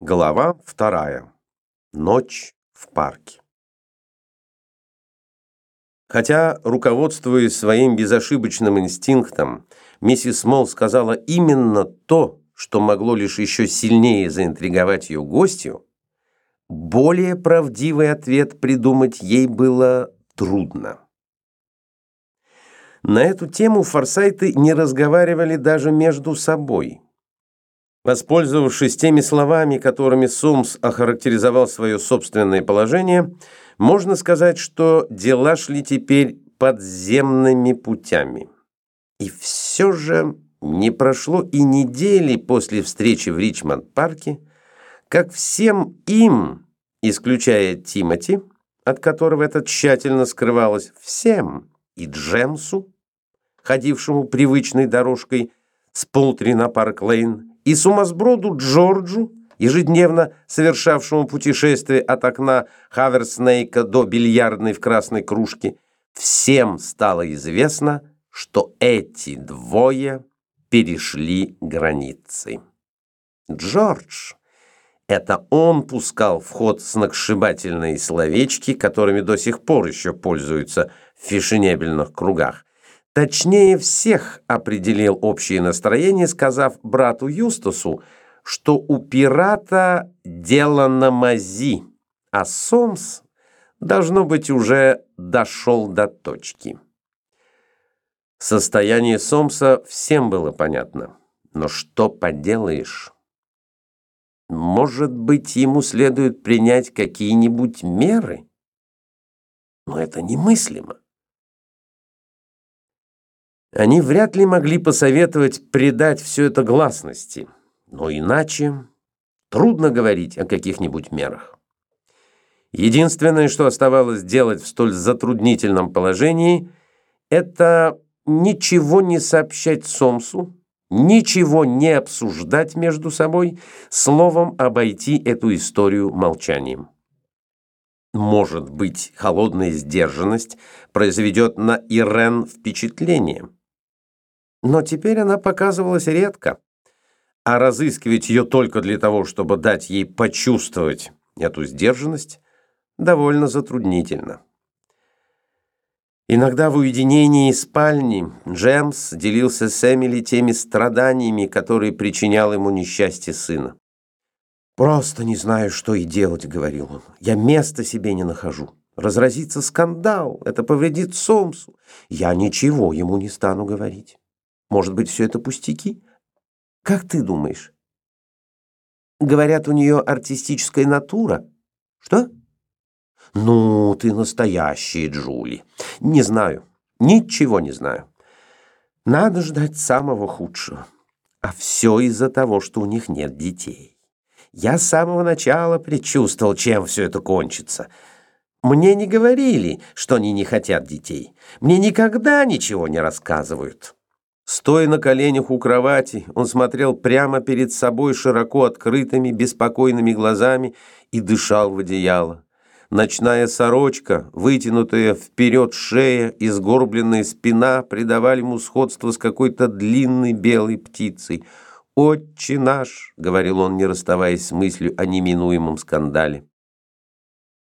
Глава вторая. Ночь в парке. Хотя, руководствуясь своим безошибочным инстинктом, миссис Молл сказала именно то, что могло лишь еще сильнее заинтриговать ее гостью, более правдивый ответ придумать ей было трудно. На эту тему форсайты не разговаривали даже между собой – Воспользовавшись теми словами, которыми Сумс охарактеризовал свое собственное положение, можно сказать, что дела шли теперь подземными путями. И все же не прошло и недели после встречи в Ричмонд-парке, как всем им, исключая Тимоти, от которого это тщательно скрывалось, всем, и Джемсу, ходившему привычной дорожкой с Полтри на Парк-Лейн, и сумасброду Джорджу, ежедневно совершавшему путешествие от окна Хаверснейка до бильярдной в красной кружке, всем стало известно, что эти двое перешли границы. Джордж это он пускал в ход сногсшибательные словечки, которыми до сих пор еще пользуются в фешенебельных кругах. Точнее всех определил общее настроение, сказав брату Юстасу, что у пирата дело на мази, а Сомс, должно быть, уже дошел до точки. Состояние Сомса всем было понятно. Но что поделаешь? Может быть, ему следует принять какие-нибудь меры? Но это немыслимо. Они вряд ли могли посоветовать предать все это гласности, но иначе трудно говорить о каких-нибудь мерах. Единственное, что оставалось делать в столь затруднительном положении, это ничего не сообщать Сомсу, ничего не обсуждать между собой, словом обойти эту историю молчанием. Может быть, холодная сдержанность произведет на Ирен впечатление – но теперь она показывалась редко, а разыскивать ее только для того, чтобы дать ей почувствовать эту сдержанность, довольно затруднительно. Иногда в уединении спальни Джемс делился с Эмили теми страданиями, которые причинял ему несчастье сына. «Просто не знаю, что и делать», — говорил он. «Я места себе не нахожу. Разразится скандал, это повредит Сомсу. Я ничего ему не стану говорить». Может быть, все это пустяки? Как ты думаешь? Говорят, у нее артистическая натура. Что? Ну, ты настоящая Джули. Не знаю. Ничего не знаю. Надо ждать самого худшего. А все из-за того, что у них нет детей. Я с самого начала предчувствовал, чем все это кончится. Мне не говорили, что они не хотят детей. Мне никогда ничего не рассказывают. Стоя на коленях у кровати, он смотрел прямо перед собой широко открытыми, беспокойными глазами и дышал в одеяло. Ночная сорочка, вытянутая вперед шея и сгорбленная спина придавали ему сходство с какой-то длинной белой птицей. «Отче наш!» — говорил он, не расставаясь с мыслью о неминуемом скандале.